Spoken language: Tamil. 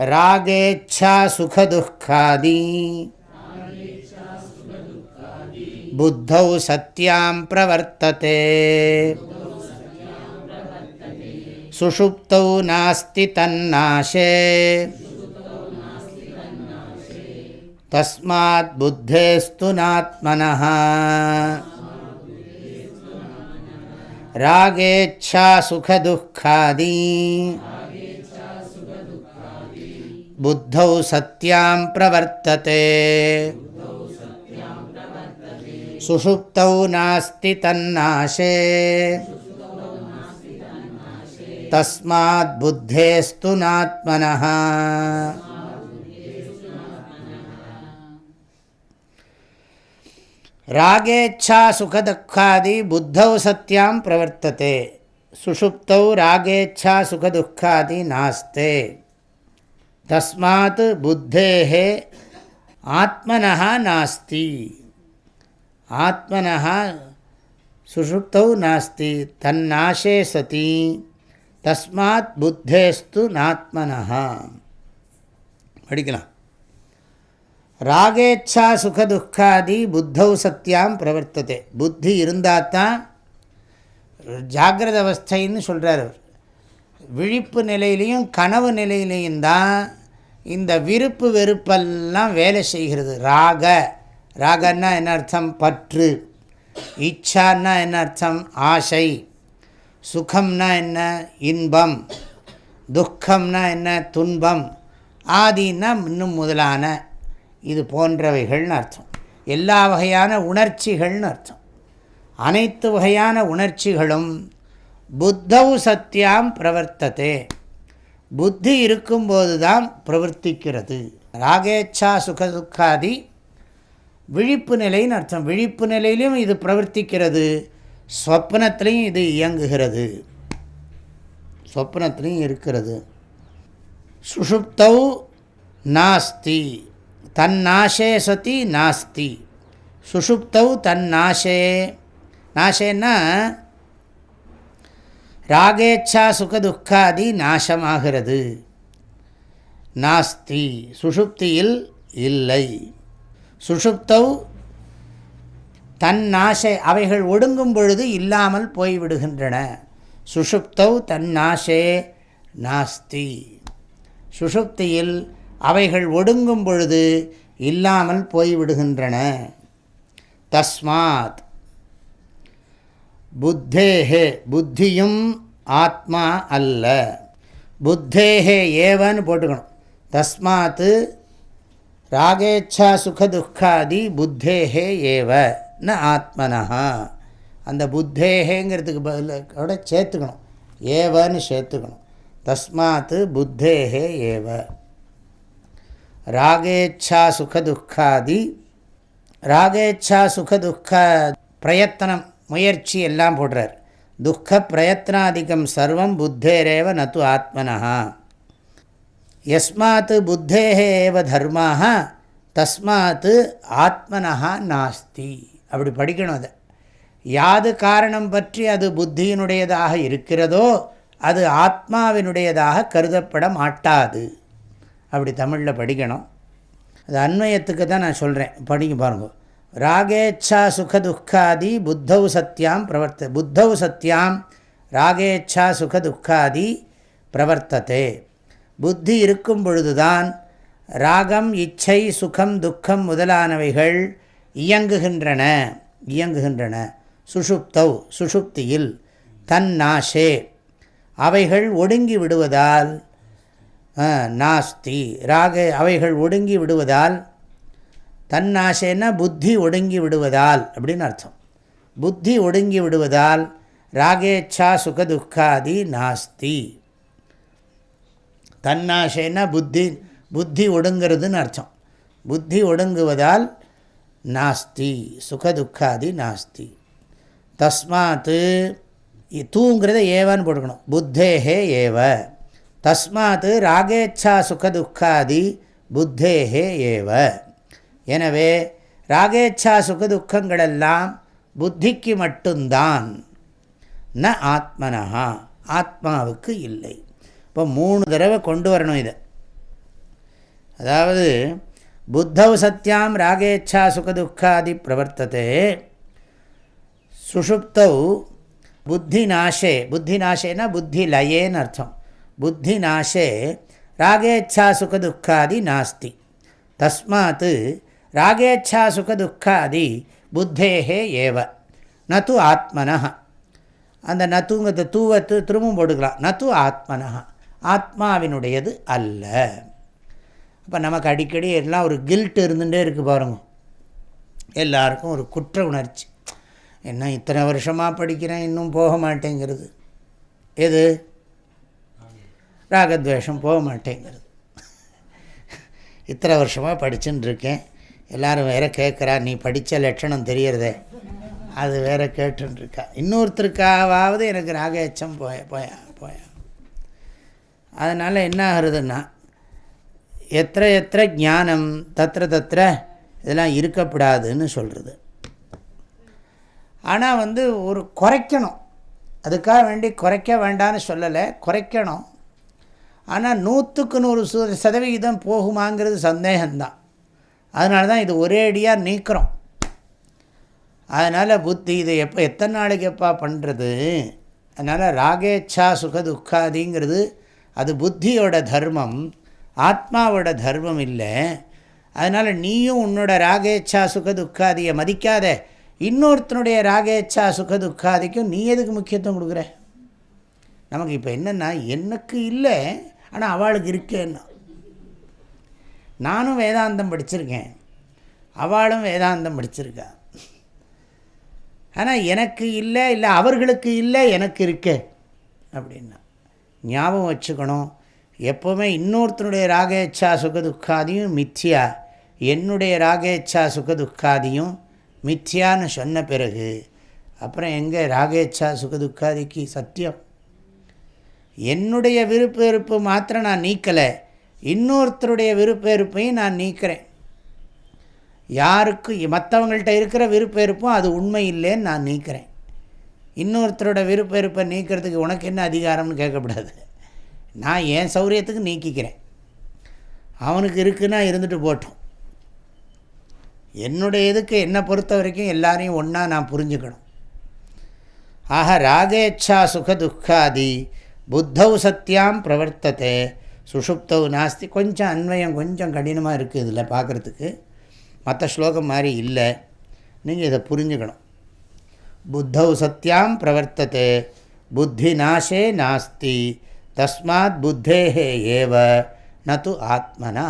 रागेच्छा सुखदुःखादि। बुद्धौ सत्यां प्रवर्तते। सुषुप्तौ नास्ति तन्नाशे தஸ்மாத் புத்தேஸ்து நாத்மனः ராகேச்சா சுகதுःखादी புத்தௌ சத்யாம் பிரவர்த்ததே சுஷுப்தௌ நாஸ்தி தன்னாசே தஸ்மாத் புத்தேஸ்து நாத்மனः ராகேச்சா சுகதுக்காதி புத்தௌ சத்தியாம் பிரவர்த்ததே சுஷுப்தௌ ராகேச்சா சுகதுக்காதி நாஸ்தே தஸ்மாத் புத்தேகே ஆத்மனா நாஸ்தி ஆத்மனா சுஷுப்தௌ நாஸ்தி தன்னாசே சதி தஸ்மாத் புத்தேஸ்து நாத்மனா படிக்கலாம் ராகேச்சா சுகதுக்காதி புத்தௌ சத்தியாம் பிரவர்த்ததே. புத்தி இருந்தால் தான் ஜாகிரத அவஸ்தைன்னு சொல்கிறார் அவர். விழிப்பு நிலையிலையும் கனவு நிலையிலையும் தான் இந்த விருப்பு வெறுப்பெல்லாம் வேலை செய்கிறது. ராக. ராகன்னா என்ன அர்த்தம்? பற்று. இச்சான்னா என்ன அர்த்தம்? ஆசை. சுகம்னா என்ன? இன்பம். துக்கம்னா என்ன? துன்பம். ஆதின்னா இன்னும் முதலான இது போன்றவைகள்னு அர்த்தம். எல்லா வகையான உணர்ச்சிகள்னு அர்த்தம். அனைத்து வகையான உணர்ச்சிகளும் புத்தவு சத்தியாம் பிரவர்த்ததே. புத்தி இருக்கும்போது தான் பிரவர்த்திக்கிறது. ராகேச்சா சுகதுக்காதி விழிப்பு நிலைன்னு அர்த்தம். விழிப்பு நிலையிலும் இது பிரவர்த்திக்கிறது. ஸ்வப்னத்திலையும் இது இயங்குகிறது. ஸ்வப்னத்திலையும் இருக்கிறது. சுஷுப்தௌ நாஸ்தி. தன்னாசே சதி நாஸ்தி. சுஷுப்தௌ தன்னாசே. நாசேன்னா ராகேச்சா சுகதுக்காதி நாசமாகிறது. நாஸ்தி. சுஷுப்தியில் இல்லை. சுஷுப்தௌ தன் நாசை அவைகள் ஒடுங்கும் பொழுது இல்லாமல் போய்விடுகின்றன. சுஷுப்தௌ தன் நாசே நாஸ்தி. சுஷுப்தியில் அவைகள் ஒடுங்கும் பொழுது இல்லாமல் போய்விடுகின்றன. தஸ்மாத். புத்தேஹே புத்தியும் ஆத்மா அல்ல. புத்தேஹே ஏவன்னு போட்டுக்கணும். தஸ்மாத்து ராகேச்சா சுகதுக்காதி புத்தேஹே ஏவ. ந ஆத்மனா அந்த புத்தேகேங்கிறதுக்கு பதிலோட சேர்த்துக்கணும். ஏவன்னு சேர்த்துக்கணும். தஸ்மாத் புத்தேஹே ஏவ. ராகேச்சா சுகதுக்காதி ராகேச்சா சுகதுக்க பிரயத்தனம் முயற்சி எல்லாம் போடுறார். துக்க பிரயத்னாதிக்கம் சர்வம் புத்தேரேவ நத்து ஆத்மனா எஸ்மாத் புத்தேஹ ஏவ தர்மாக தஸ்மாத் ஆத்மனஹா நாஸ்தி. அப்படி படிக்கணும் அதை. யாது காரணம் பற்றி அது புத்தியினுடையதாக இருக்கிறதோ அது ஆத்மாவினுடையதாக கருதப்பட மாட்டாது. அப்படி தமிழில் படிக்கணும். அது அன்வயத்துக்கு தான் நான் சொல்கிறேன் படிக்க பாருங்க. ராகேச்சா சுகதுக்காதி புத்தௌ சத்தியாம் பிரவர்த்த புத்தௌ சத்தியாம் ராகேச்சா சுகதுக்காதி பிரவர்த்ததே. புத்தி இருக்கும் பொழுதுதான் ராகம் இச்சை சுகம் துக்கம் முதலானவைகள் இயங்குகின்றன. இயங்குகின்றன. சுஷுப்தௌ சுஷுப்தியில் தன் நாஷே அவைகள் ஒடுங்கி விடுவதால் நாஸ்தி. ராக அவைகள் ஒடுங்கி விடுவதால் தன்னாசைன்னா புத்தி ஒடுங்கி விடுவதால் அப்படின்னு அர்த்தம். புத்தி ஒடுங்கி விடுவதால் ராகேச்சா சுகதுக்காதி நாஸ்தி. தன்னாசைன்னா புத்தி புத்தி ஒடுங்கிறதுன்னு அர்த்தம். புத்தி ஒடுங்குவதால் நாஸ்தி சுகதுக்காதி நாஸ்தி. தஸ்மாத்து தூங்கிறத ஏவான்னு போட்டுக்கணும். புத்தேகே ஏவ. தஸ்மாத் ராகேச்சா சுகதுக்காதி புத்தேகே ஏவ. எனவே ராகேச்சா சுகதுக்கங்களெல்லாம் புத்திக்கு மட்டும்தான். ந ஆத்மனஹா ஆத்மாவுக்கு இல்லை. இப்போ மூணு தடவை கொண்டு வரணும் இதை. அதாவது புத்தௌ சத்தியாம் ராகேச்சா சுகதுக்காதி பிரவர்த்ததே. சுஷுப்தௌ புத்தி நாஷே புத்தி நாஷேனா புத்தி லயேன்னு அர்த்தம். புத்தி நாசே ராகேச்சா சுகதுக்காதி நாஸ்தி. தஸ்மாத் ராகேச்சா சுகதுக்காதி புத்தேகே ஏவ. நது ஆத்மனா அந்த நத்துங்கிறத தூவத்து திரும்பவும் போடுக்கலாம் நத்து ஆத்மனா ஆத்மாவினுடையது அல்ல. அப்போ நமக்கு அடிக்கடி எல்லாம் ஒரு கில்ட் இருந்துகிட்டே இருக்குது பாருங்க. எல்லாருக்கும் ஒரு குற்ற உணர்ச்சி. என்ன இத்தனை வருஷமாக படிக்கிறேன் இன்னும் போக மாட்டேங்கிறது. எது? ராகத்வேஷம் போக மாட்டேங்கிறது. இத்தனை வருஷமாக படிச்சுன்னு இருக்கேன் எல்லோரும் வேற கேட்குறா நீ படித்த லட்சணம் தெரியறதே. அது வேற கேட்டுருக்கா இன்னொருத்தருக்காவது எனக்கு ராக எச்சம் போய போயா போயா. அதனால் என்ன ஆகுறதுன்னா எத்த எத்த ஞானம் தத்திர தத்திர இதெல்லாம் இருக்கப்படாதுன்னு சொல்கிறது ஆனால் வந்து ஒரு குறைக்கணும். அதுக்காக வேண்டி குறைக்க வேண்டான்னு சொல்லலை குறைக்கணும். ஆனால் நூற்றுக்கு நூறு சு சதவிகிதம் போகுமாங்கிறது சந்தேகம்தான். அதனால தான் இது ஒரே அடியாக நீக்கிறோம். அதனால் புத்தி இதை எப்போ எத்தனை நாளைக்கு எப்பா பண்ணுறது அதனால் ராகேச்சா சுக துக்காதிங்கிறது அது புத்தியோட தர்மம் ஆத்மாவோட தர்மம் இல்லை. அதனால் நீயும் உன்னோட ராகேச்சா சுக துக்காதியை மதிக்காத இன்னொருத்தனுடைய ராகேச்சா சுக துக்காதிக்கும் நீ எதுக்கு முக்கியத்துவம் கொடுக்குற? நமக்கு இப்போ என்னென்னா எனக்கு இல்லை ஆனால் அவளுக்கு இருக்கேன்னா. நானும் வேதாந்தம் படிச்சிருக்கேன். அவளும் வேதாந்தம் படிச்சிருக்கா. ஆனால் எனக்கு இல்லை இல்லை அவர்களுக்கு இல்லை எனக்கு இருக்கே அப்படின்னா. ஞாபகம் வச்சுக்கணும். எப்போவுமே இன்னொருத்தனுடைய ராகேச்சா சுகதுக்காதியும் மித்யா. என்னுடைய ராகேச்சா சுகதுக்காதியும் மித்யான்னு சொன்ன பிறகு அப்புறம் எங்கே ராகேச்சா சுகதுக்காதிக்கு சத்தியம்? என்னுடைய விருப்ப வெறுப்பு மாத்திரம் நான் நீக்கலை. இன்னொருத்தருடைய விருப்ப வெறுப்பையும் நான் நீக்கிறேன். யாருக்கு மற்றவங்கள்ட்ட இருக்கிற விருப்ப வெறுப்பும் அது உண்மை இல்லைன்னு நான் நீக்கிறேன். இன்னொருத்தரோட விருப்ப வெறுப்பை நீக்கிறதுக்கு உனக்கு என்ன அதிகாரம்னு கேட்கக்கூடாது நான் என் சௌரியத்துக்கு நீக்கிக்கிறேன். அவனுக்கு இருக்குன்னா இருந்துட்டு போட்டோம். என்னுடைய இதுக்கு என்னை பொறுத்த வரைக்கும் எல்லாரையும் ஒன்றா நான் புரிஞ்சுக்கணும். ஆக ராகேச்சா சுகதுக்காதி புத்தௌ சத்தியாம் பிரவர்த்தத்தை சுஷுப்தௌ நாஸ்தி. கொஞ்சம் அன்வயம் கொஞ்சம் கடினமாக இருக்குது இதில் பார்க்குறதுக்கு மற்ற ஸ்லோகம் மாதிரி இல்லை. நீங்கள் இதை புரிஞ்சுக்கணும். புத்தௌ சத்தியாம் பிரவர்த்தத்தை புத்தி நாசே நாஸ்தி. தஸ்மாத் புத்தேகே ஏவ. நது ஆத்மனா